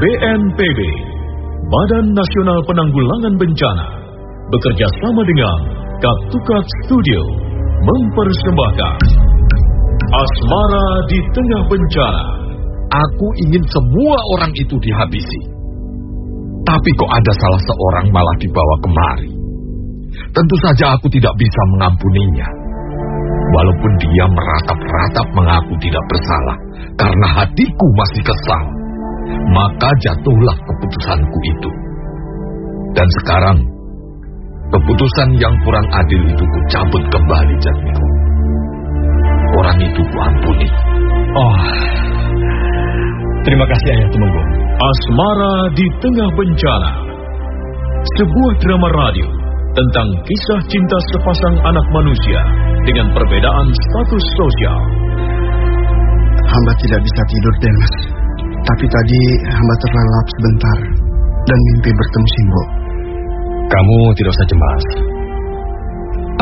BNPB, Badan Nasional Penanggulangan Bencana, bekerja sama dengan Katukat Studio, mempersembahkan Asmara di Tengah Bencana. Aku ingin semua orang itu dihabisi. Tapi kok ada salah seorang malah dibawa kemari. Tentu saja aku tidak bisa mengampuninya. Walaupun dia meratap-ratap mengaku tidak bersalah, karena hatiku masih kesal. Maka jatuhlah keputusanku itu. Dan sekarang, keputusan yang kurang adil itu ku cabut kembali, Jatmiko. Orang itu ku ampuni. Oh, terima kasih Ayah Tumenggung. Asmara di Tengah Bencana. Sebuah drama radio tentang kisah cinta sepasang anak manusia dengan perbedaan status sosial. Hamba tidak bisa tidur, Demas. Tapi tadi hamba terlelap sebentar dan mimpi bertemu Simbo. Kamu tidak usah cemas.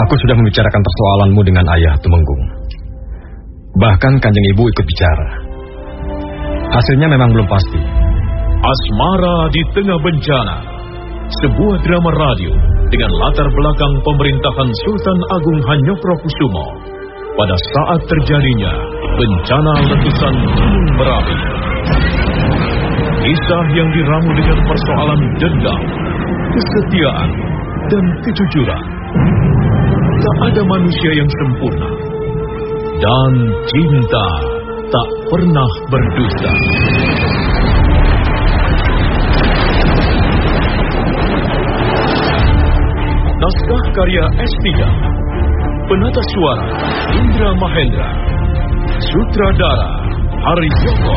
Aku sudah membicarakan persoalanmu dengan ayah Tumenggung. Bahkan kanjeng ibu ikut bicara. Hasilnya memang belum pasti. Asmara di Tengah Bencana. Sebuah drama radio dengan latar belakang pemerintahan Sultan Agung Hanyokrokusumo pada saat terjadinya bencana letusan Gunung Merapi. Kisah yang diramu dengan persoalan dendam, kesetiaan, dan kejujuran. Tak ada manusia yang sempurna. Dan cinta tak pernah berdusta. Naskah karya S3 Penata suara Indra Mahendra Sutradara Hari Joko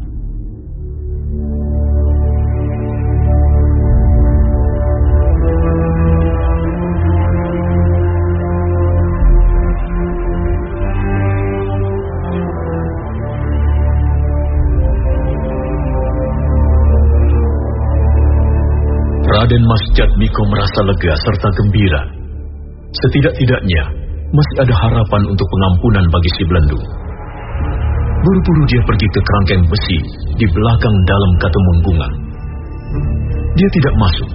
Raden Mas Jatmiko merasa lega serta gembira. Setidak-tidaknya masih ada harapan untuk pengampunan bagi si Belendung. Buru-buru dia pergi ke kerangkeng besi di belakang dalam katumunggungan. Dia tidak masuk.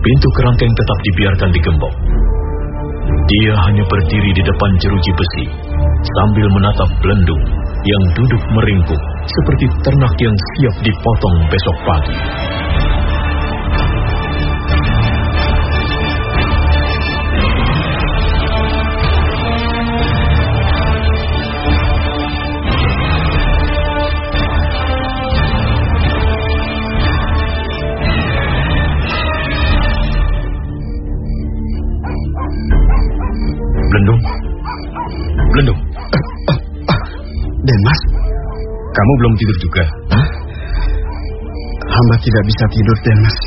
Pintu kerangkeng tetap dibiarkan digembok. Dia hanya berdiri di depan jeruji besi sambil menatap Belendung yang duduk meringkuk seperti ternak yang siap dipotong besok pagi. Kamu belum tidur juga. hamba tidak bisa tidur, Den Mas.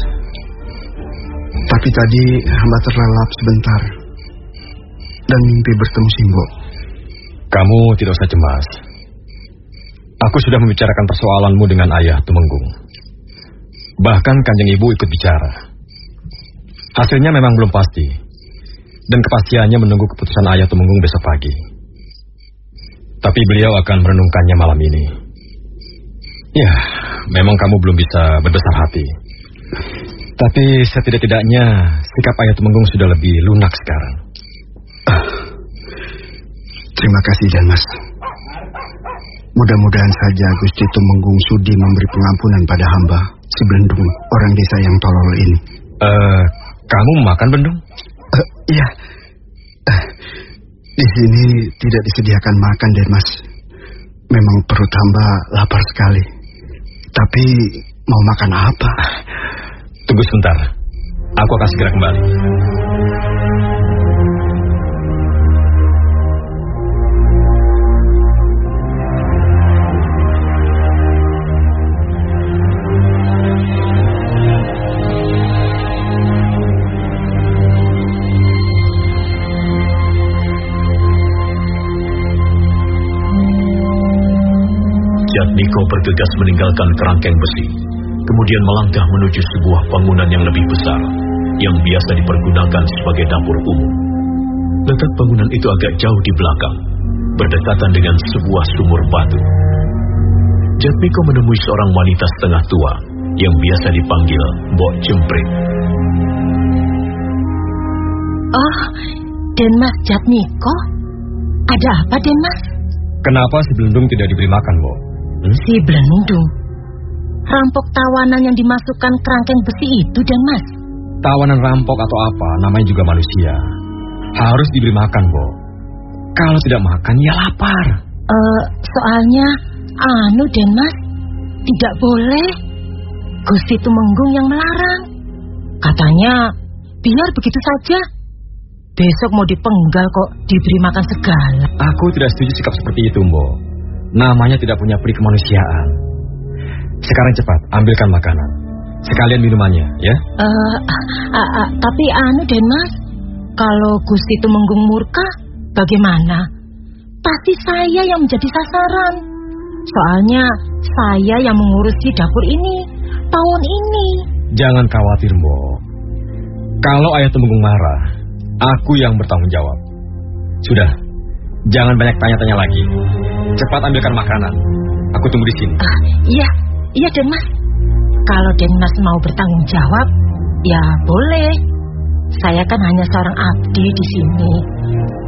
Tapi tadi hamba terlelap sebentar dan mimpi bertemu Simbo. Kamu tidak usah cemas. Aku sudah membicarakan persoalanmu dengan ayah Tumenggung. Bahkan kanjeng ibu ikut bicara. Hasilnya memang belum pasti. Dan kepastiannya menunggu keputusan ayah Tumenggung besok pagi. Tapi beliau akan merenungkannya malam ini. Ya, memang kamu belum bisa berbesar hati. Tapi setidak-tidaknya sikap ayah Tumenggung sudah lebih lunak sekarang. Terima kasih Dan Mas. Mudah-mudahan saja Gusti Tumenggung Sudi memberi pengampunan pada hamba si Belendung, orang desa yang tolol ini. Eh, uh, kamu makan Bendung? Uh, iya. Uh, di sini tidak disediakan makan, Den Mas. Memang perut hamba lapar sekali. Tapi mau makan apa? Tunggu sebentar. Aku akan segera kembali. Niko bergegas meninggalkan kerangkeng besi, kemudian melangkah menuju sebuah bangunan yang lebih besar, yang biasa dipergunakan sebagai dapur umum. Letak bangunan itu agak jauh di belakang, berdekatan dengan sebuah sumur batu. Jatmiko menemui seorang wanita setengah tua, yang biasa dipanggil Mbok Jemprit. Oh, Denmas Jatmiko? Ada apa, Denmas? Kenapa si Belendung tidak diberi makan, Mbok? Hmm? Si. Rampok tawanan yang dimasukkan kerangkeng besi itu, dan Mas. Tawanan rampok atau apa, namanya juga manusia. Harus diberi makan, Bo. Kalau tidak makan, ya lapar. Eh, uh, soalnya, anu, Den Mas, tidak boleh. Gusti Tumenggung yang melarang. Katanya, biar begitu saja. Besok mau dipenggal kok diberi makan segala. Aku tidak setuju sikap seperti itu, Mbok. Namanya tidak punya peri kemanusiaan. Sekarang cepat, ambilkan makanan. Sekalian minumannya, ya? Uh, uh, uh, uh, tapi anu Den Mas, kalau Gusti itu menggung murka, bagaimana? Pasti saya yang menjadi sasaran. Soalnya saya yang mengurusi dapur ini, tahun ini. Jangan khawatir, Mbok. Kalau ayah Temenggung marah, aku yang bertanggung jawab. Sudah, jangan banyak tanya-tanya lagi. Cepat ambilkan makanan. Aku tunggu di sini. Uh, iya, iya Den Mas. Kalau Den Mas mau bertanggung jawab, ya boleh. Saya kan hanya seorang abdi di sini.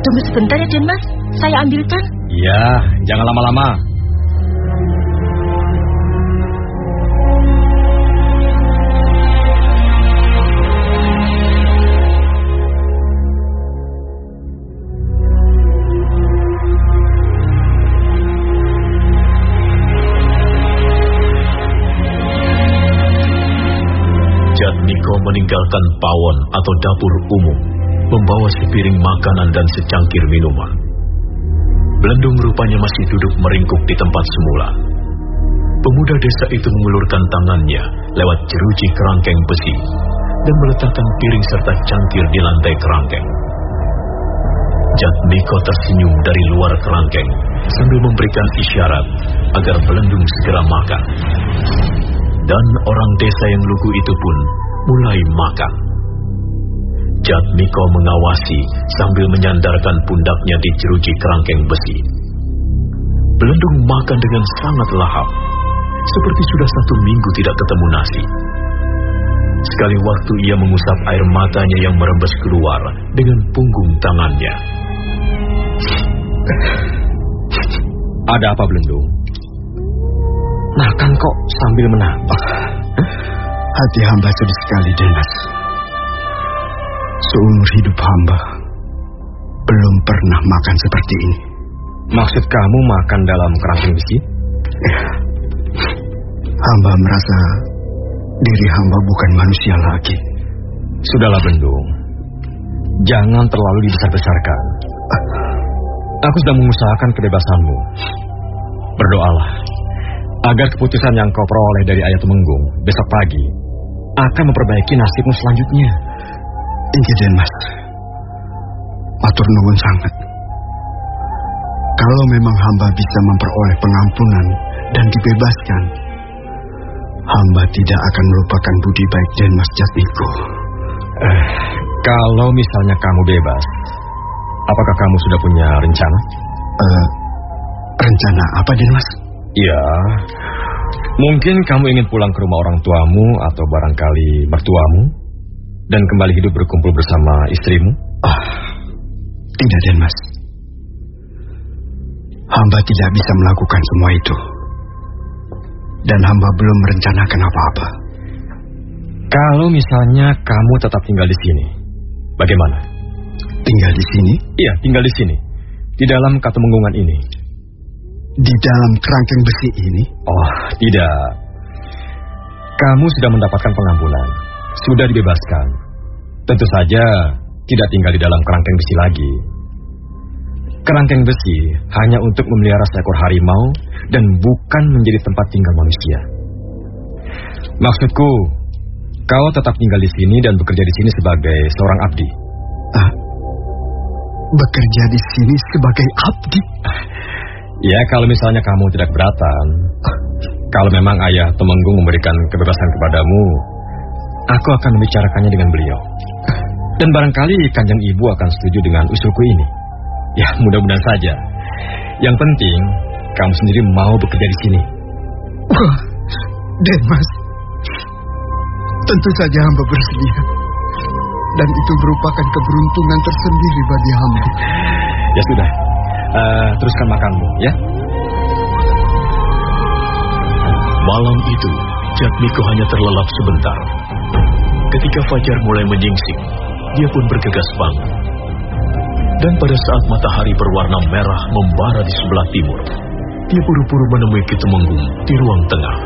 Tunggu sebentar ya Den Mas, saya ambilkan. Iya, jangan lama-lama. Meninggalkan pawon atau dapur umum, membawa sepiring makanan dan secangkir minuman. Belendung rupanya masih duduk meringkuk di tempat semula. Pemuda desa itu mengulurkan tangannya lewat jeruji kerangkeng besi dan meletakkan piring serta cangkir di lantai kerangkeng. Jatmiko tersenyum dari luar kerangkeng sambil memberikan isyarat agar Belendung segera makan. Dan orang desa yang lugu itu pun mulai makan. Jatmiko mengawasi sambil menyandarkan pundaknya di jeruji kerangkeng besi. Belendung makan dengan sangat lahap, seperti sudah satu minggu tidak ketemu nasi. Sekali waktu ia mengusap air matanya yang merembes keluar dengan punggung tangannya. Ada apa Belendung? Makan kok sambil menambah. Hati hamba sedih sekali, Denas. Seumur hidup hamba belum pernah makan seperti ini. Maksud kamu makan dalam kerangkeng besi? Ya. Hamba merasa diri hamba bukan manusia lagi. Sudahlah, Bendung. Jangan terlalu dibesar-besarkan. Aku sudah mengusahakan kebebasanmu. Berdoalah agar keputusan yang kau peroleh dari ayat Temenggung besok pagi akan memperbaiki nasibmu selanjutnya. Inggih Mas. Matur nuwun sangat. Kalau memang hamba bisa memperoleh pengampunan dan dibebaskan, hamba tidak akan melupakan budi baik Den Mas Jatmiko. Eh, kalau misalnya kamu bebas, apakah kamu sudah punya rencana? Eh, rencana apa Den Mas? Iya, Mungkin kamu ingin pulang ke rumah orang tuamu atau barangkali mertuamu dan kembali hidup berkumpul bersama istrimu? Ah, tidak, Den Mas. hamba tidak bisa melakukan semua itu. Dan hamba belum merencanakan apa-apa. Kalau misalnya kamu tetap tinggal di sini, bagaimana? Tinggal di sini? Iya, tinggal di sini. Di dalam katemenggungan ini. Di dalam kerangkeng besi ini? Oh, tidak. Kamu sudah mendapatkan pengampunan. Sudah dibebaskan. Tentu saja tidak tinggal di dalam kerangkeng besi lagi. Kerangkeng besi hanya untuk memelihara seekor harimau dan bukan menjadi tempat tinggal manusia. Maksudku, kau tetap tinggal di sini dan bekerja di sini sebagai seorang abdi. Ah, bekerja di sini sebagai abdi? Ya, kalau misalnya kamu tidak keberatan, kalau memang ayah Temenggung memberikan kebebasan kepadamu, aku akan membicarakannya dengan beliau. Dan barangkali kanjeng ibu akan setuju dengan usulku ini. Ya, mudah-mudahan saja. Yang penting, kamu sendiri mau bekerja di sini. Wah, Denmas. Tentu saja hamba bersedia. Dan itu merupakan keberuntungan tersendiri bagi hamba. Ya sudah, uh, teruskan makanmu, ya. Malam itu, Jatmiko hanya terlelap sebentar. Ketika Fajar mulai menyingsing, dia pun bergegas bangun. Dan pada saat matahari berwarna merah membara di sebelah timur, dia buru-buru menemui Kitemenggung di ruang tengah.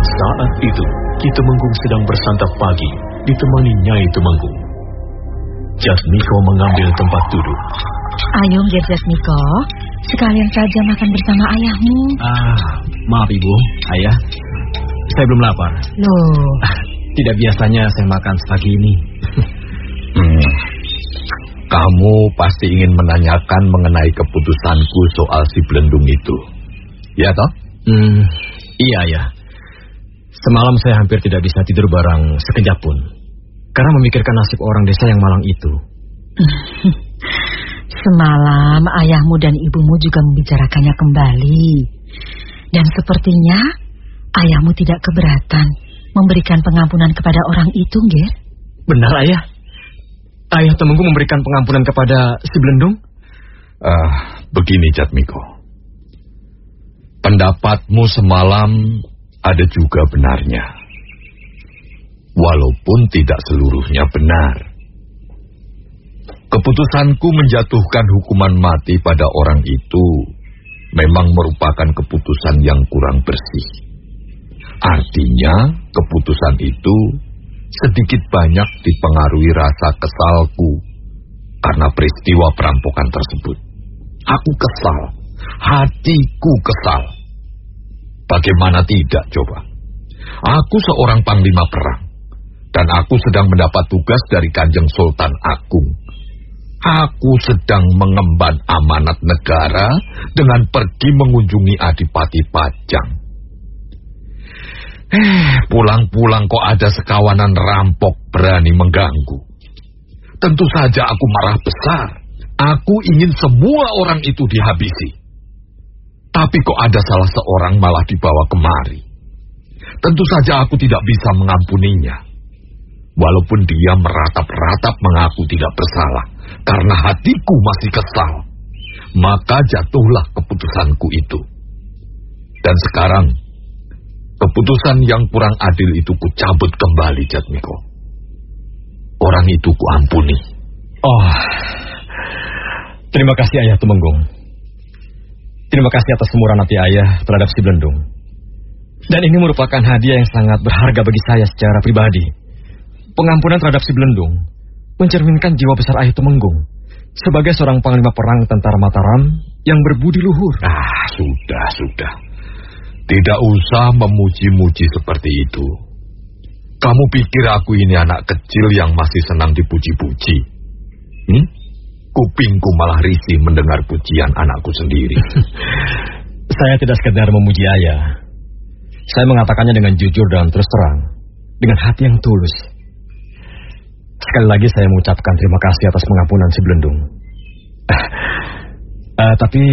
Saat itu, Kitemenggung sedang bersantap pagi ditemani Nyai Temenggung. Jasmiko mengambil tempat duduk. Ayo, Ger Jasmiko, sekalian saja makan bersama ayahmu. Ah, maaf ibu, ayah, saya belum lapar. Loh, Tidak biasanya saya makan sepagi ini. Hmm. Kamu pasti ingin menanyakan mengenai keputusanku soal si belendung itu. Ya toh? Hmm, iya ya. Semalam saya hampir tidak bisa tidur barang sekejap pun. Karena memikirkan nasib orang desa yang malang itu. semalam ayahmu dan ibumu juga membicarakannya kembali. Dan sepertinya ayahmu tidak keberatan memberikan pengampunan kepada orang itu, Ger. Benar, Ayah. Ayah temanku memberikan pengampunan kepada si Belendung? Ah, begini Jatmiko. Pendapatmu semalam ada juga benarnya. Walaupun tidak seluruhnya benar. Keputusanku menjatuhkan hukuman mati pada orang itu memang merupakan keputusan yang kurang bersih. Artinya, keputusan itu sedikit banyak dipengaruhi rasa kesalku karena peristiwa perampokan tersebut. Aku kesal, hatiku kesal. Bagaimana tidak coba? Aku seorang panglima perang dan aku sedang mendapat tugas dari Kanjeng Sultan Agung. Aku sedang mengemban amanat negara dengan pergi mengunjungi Adipati Pajang. Eh, pulang-pulang kok ada sekawanan rampok berani mengganggu. Tentu saja aku marah besar. Aku ingin semua orang itu dihabisi. Tapi kok ada salah seorang malah dibawa kemari. Tentu saja aku tidak bisa mengampuninya. Walaupun dia meratap-ratap mengaku tidak bersalah. Karena hatiku masih kesal. Maka jatuhlah keputusanku itu. Dan sekarang Keputusan yang kurang adil itu ku cabut kembali, Jatmiko. Orang itu ku ampuni. Oh, terima kasih Ayah Tumenggung. Terima kasih atas kemurahan hati Ayah terhadap si Belendung. Dan ini merupakan hadiah yang sangat berharga bagi saya secara pribadi. Pengampunan terhadap si Belendung mencerminkan jiwa besar Ayah Tumenggung sebagai seorang panglima perang tentara Mataram yang berbudi luhur. Ah, sudah, sudah. Tidak usah memuji-muji seperti itu. Kamu pikir aku ini anak kecil yang masih senang dipuji-puji? Hmm? Kupingku malah risih mendengar pujian anakku sendiri. Saya tidak sekedar memuji ayah. Saya mengatakannya dengan jujur dan terus terang. Dengan hati yang tulus. Sekali lagi saya mengucapkan terima kasih atas pengampunan si Belendung. Uh, tapi,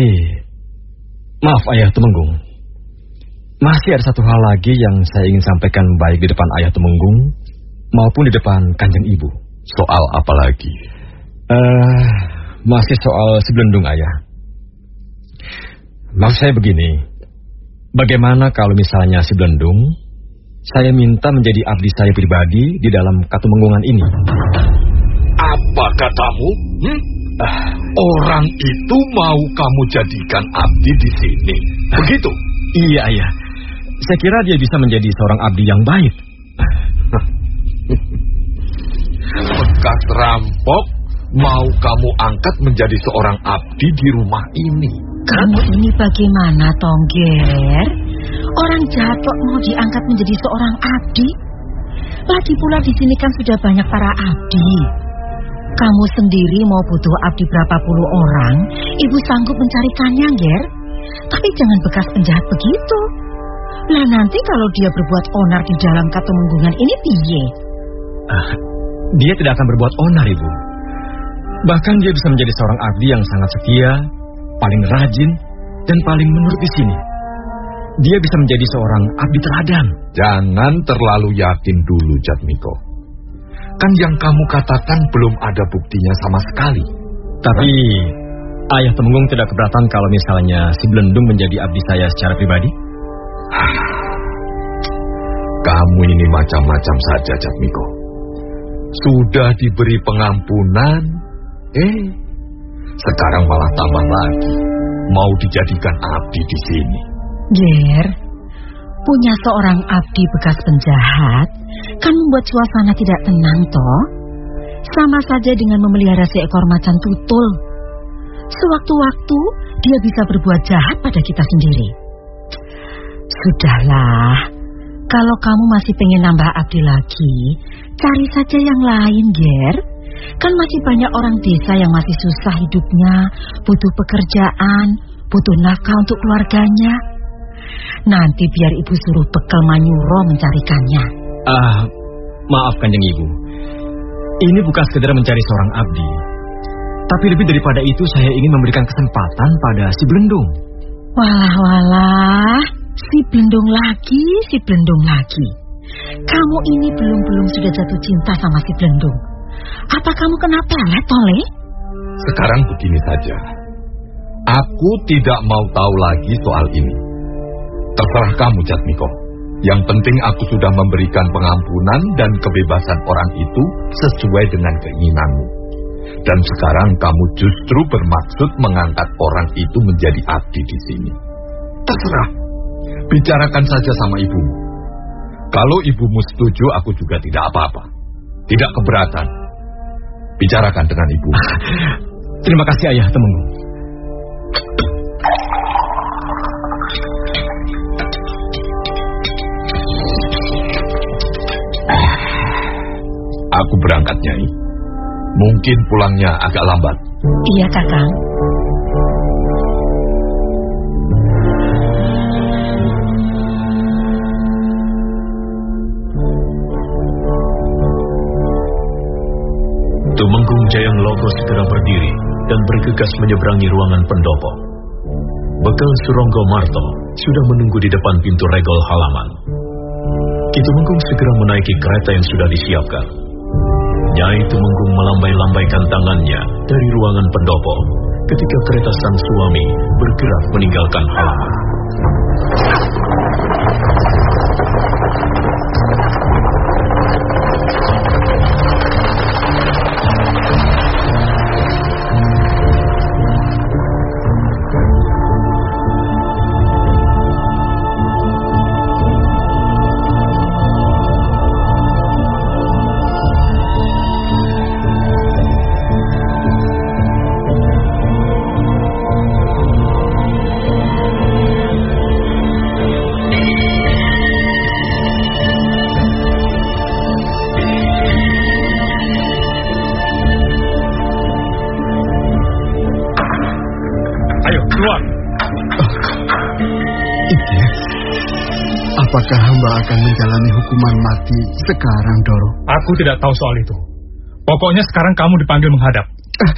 maaf ayah Temenggung. Masih ada satu hal lagi yang saya ingin sampaikan baik di depan ayah Temenggung maupun di depan kanjeng ibu. Soal apa lagi? Uh, masih soal si Belendung ayah. maksud saya begini. Bagaimana kalau misalnya si Belendung, saya minta menjadi abdi saya pribadi di dalam katumenggungan ini? Apa katamu? Hmm? Orang itu mau kamu jadikan abdi di sini. Begitu? Iya, ayah. Saya kira dia bisa menjadi seorang abdi yang baik. Bekas rampok mau kamu angkat menjadi seorang abdi di rumah ini. Kamu ini bagaimana, Tongger? Orang jahat kok mau diangkat menjadi seorang abdi? Lagi pula di sini kan sudah banyak para abdi. Kamu sendiri mau butuh abdi berapa puluh orang, ibu sanggup mencarikannya, Ger. Tapi jangan bekas penjahat begitu. Lah nanti kalau dia berbuat onar di dalam katumenggungan ini piye? Ah, dia tidak akan berbuat onar, Ibu. Bahkan dia bisa menjadi seorang abdi yang sangat setia, paling rajin, dan paling menurut di sini. Dia bisa menjadi seorang abdi teladan. Jangan terlalu yakin dulu, Jatmiko. Kan yang kamu katakan belum ada buktinya sama sekali. Tapi ayah Temenggung tidak keberatan kalau misalnya si Belendung menjadi abdi saya secara pribadi? Kamu ini macam-macam saja, Jatmiko. Sudah diberi pengampunan, eh, sekarang malah tambah lagi. Mau dijadikan abdi di sini. Ger, punya seorang abdi bekas penjahat kan membuat suasana tidak tenang toh. Sama saja dengan memelihara seekor macan tutul. Sewaktu-waktu dia bisa berbuat jahat pada kita sendiri. Sudahlah, kalau kamu masih pengen nambah abdi lagi, cari saja yang lain, Ger. Kan masih banyak orang desa yang masih susah hidupnya, butuh pekerjaan, butuh nafkah untuk keluarganya. Nanti biar ibu suruh bekal Manyuro mencarikannya. Ah, maaf kanjeng ibu. Ini bukan sekedar mencari seorang abdi. Tapi lebih daripada itu saya ingin memberikan kesempatan pada si Belendung. Walah, walah. Si Belendung lagi, si Belendung lagi. Kamu ini belum-belum sudah jatuh cinta sama si Belendung. Apa kamu kena pelet, Tole? Sekarang begini saja. Aku tidak mau tahu lagi soal ini. Terserah kamu, Jatmiko. Yang penting aku sudah memberikan pengampunan dan kebebasan orang itu sesuai dengan keinginanmu. Dan sekarang kamu justru bermaksud mengangkat orang itu menjadi abdi di sini. Terserah. Bicarakan saja sama ibumu. Kalau ibumu setuju, aku juga tidak apa-apa. Tidak keberatan. Bicarakan dengan ibu. Terima kasih ayah Temenggung. Aku berangkat, Nyai. Mungkin pulangnya agak lambat. Iya, Kakang. Tumenggung Jayang Logo segera berdiri dan bergegas menyeberangi ruangan pendopo. Bekal Suronggo Marto sudah menunggu di depan pintu regol halaman. Ki Tumenggung segera menaiki kereta yang sudah disiapkan. Nyai Tumenggung melambai-lambaikan tangannya dari ruangan pendopo ketika kereta sang suami bergerak meninggalkan halaman. Hukuman mati sekarang, Doro? Aku tidak tahu soal itu. Pokoknya sekarang kamu dipanggil menghadap. Eh,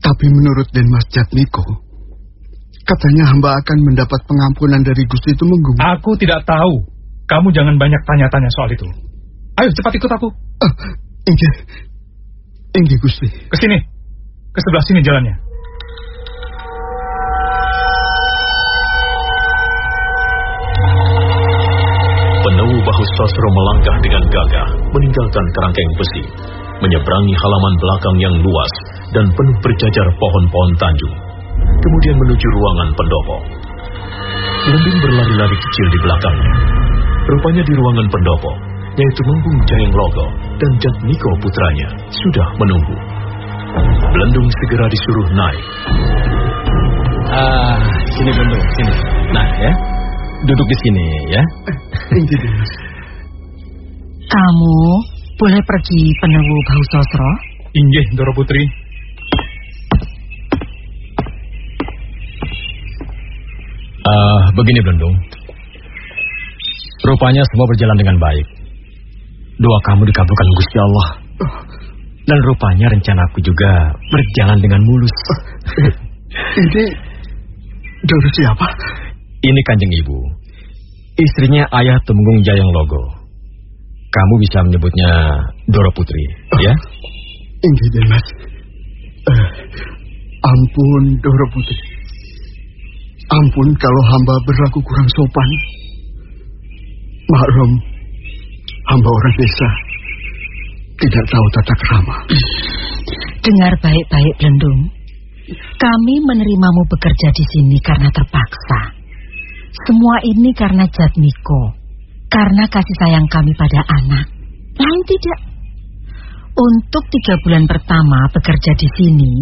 tapi menurut Denmas Jatmiko, katanya hamba akan mendapat pengampunan dari Gusti Tumenggung. Aku tidak tahu. Kamu jangan banyak tanya-tanya soal itu. Ayo cepat ikut aku. Ah, inggih. Inggih, Gusti. Ke sini. Ke sebelah sini jalannya. Sosro melangkah dengan gagah, meninggalkan kerangkeng besi, menyeberangi halaman belakang yang luas dan penuh berjajar pohon-pohon tanjung, kemudian menuju ruangan pendopo. Lembing berlari-lari kecil di belakangnya. Rupanya di ruangan pendopo, yaitu Menggung Jayeng Logo dan Jatmiko putranya, sudah menunggu. Belendung segera disuruh naik. Ah, sini Belendung, sini. Nah ya, duduk di sini ya. Kamu boleh pergi penewu Bau Sosro? Inggih, Doro Putri. Uh, begini Belendung. Rupanya semua berjalan dengan baik. Doa kamu dikabulkan Gusti Allah. Dan rupanya rencanaku juga berjalan dengan mulus. Ini Doro siapa? Ini kanjeng ibu. Istrinya ayah Temenggung Jayang Logo. Kamu bisa menyebutnya Doro Putri, ya? Ini deh mas. Eh, ampun Doro Putri. Ampun kalau hamba berlaku kurang sopan. Maklum, hamba orang desa tidak tahu tata kerama. Dengar baik-baik, Belendung. Kami menerimamu bekerja di sini karena terpaksa. Semua ini karena Jatmiko. Karena kasih sayang kami pada anak. Lain tidak. Untuk tiga bulan pertama bekerja di sini,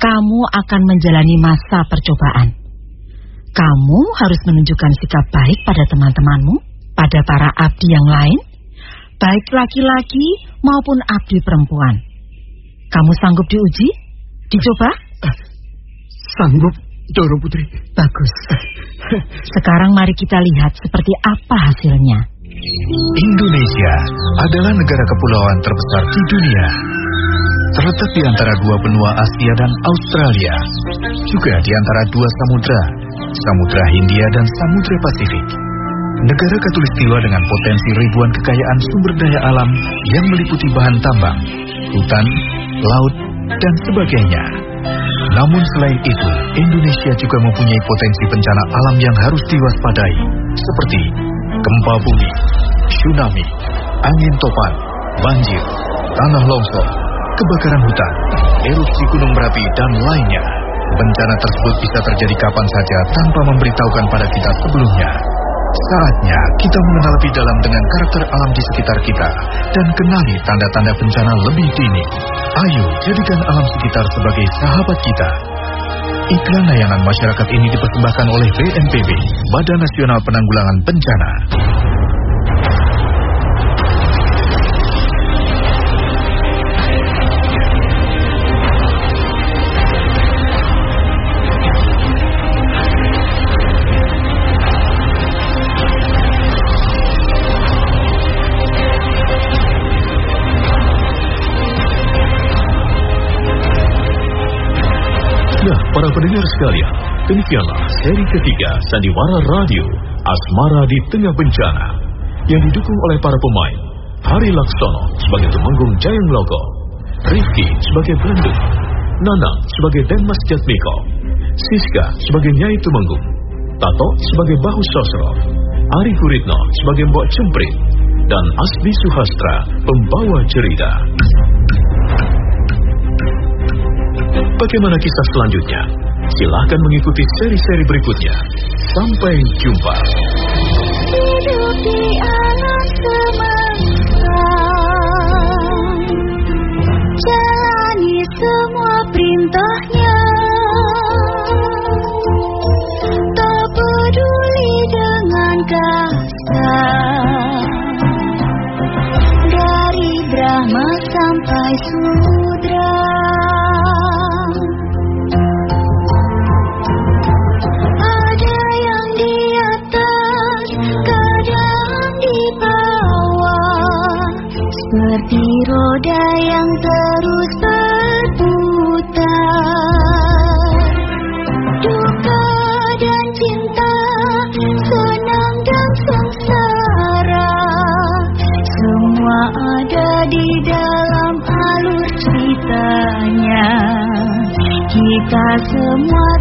kamu akan menjalani masa percobaan. Kamu harus menunjukkan sikap baik pada teman-temanmu, pada para abdi yang lain, baik laki-laki maupun abdi perempuan. Kamu sanggup diuji? Dicoba? Sanggup, Doro Putri. Bagus. Sekarang mari kita lihat seperti apa hasilnya. Indonesia adalah negara kepulauan terbesar di dunia. Terletak di antara dua benua Asia dan Australia, juga di antara dua samudra, Samudra Hindia dan Samudra Pasifik. Negara katulistiwa dengan potensi ribuan kekayaan sumber daya alam yang meliputi bahan tambang, hutan, laut, dan sebagainya. Namun selain itu, Indonesia juga mempunyai potensi bencana alam yang harus diwaspadai, seperti gempa bumi, tsunami, angin topan, banjir, tanah longsor, kebakaran hutan, erupsi gunung berapi, dan lainnya. Bencana tersebut bisa terjadi kapan saja tanpa memberitahukan pada kita sebelumnya. Saatnya kita mengenal lebih dalam dengan karakter alam di sekitar kita dan kenali tanda-tanda bencana lebih dini. Ayo jadikan alam sekitar sebagai sahabat kita. Iklan layanan masyarakat ini dipersembahkan oleh BNPB, Badan Nasional Penanggulangan Bencana. Para pendengar sekalian, demikianlah seri ketiga Sandiwara Radio Asmara di Tengah Bencana yang didukung oleh para pemain Hari Laksono sebagai Tumenggung Jayang Logo, Rifki sebagai Belendung, Nanang sebagai Denmas Jatmiko, Siska sebagai Nyai Tumenggung, Tato sebagai Bahu Sosro, Ari Guritno sebagai Mbok Cemprit, dan Asbi Suhastra pembawa cerita. Bagaimana kisah selanjutnya? Silahkan mengikuti seri-seri berikutnya. Sampai jumpa. Hidup di alam semesta Jalani semua perintahnya Tak peduli dengan kasar Dari Brahma sampai Sudra Seperti roda yang terus berputar Duka dan cinta, senang dan sengsara Semua ada di dalam alur ceritanya Kita semua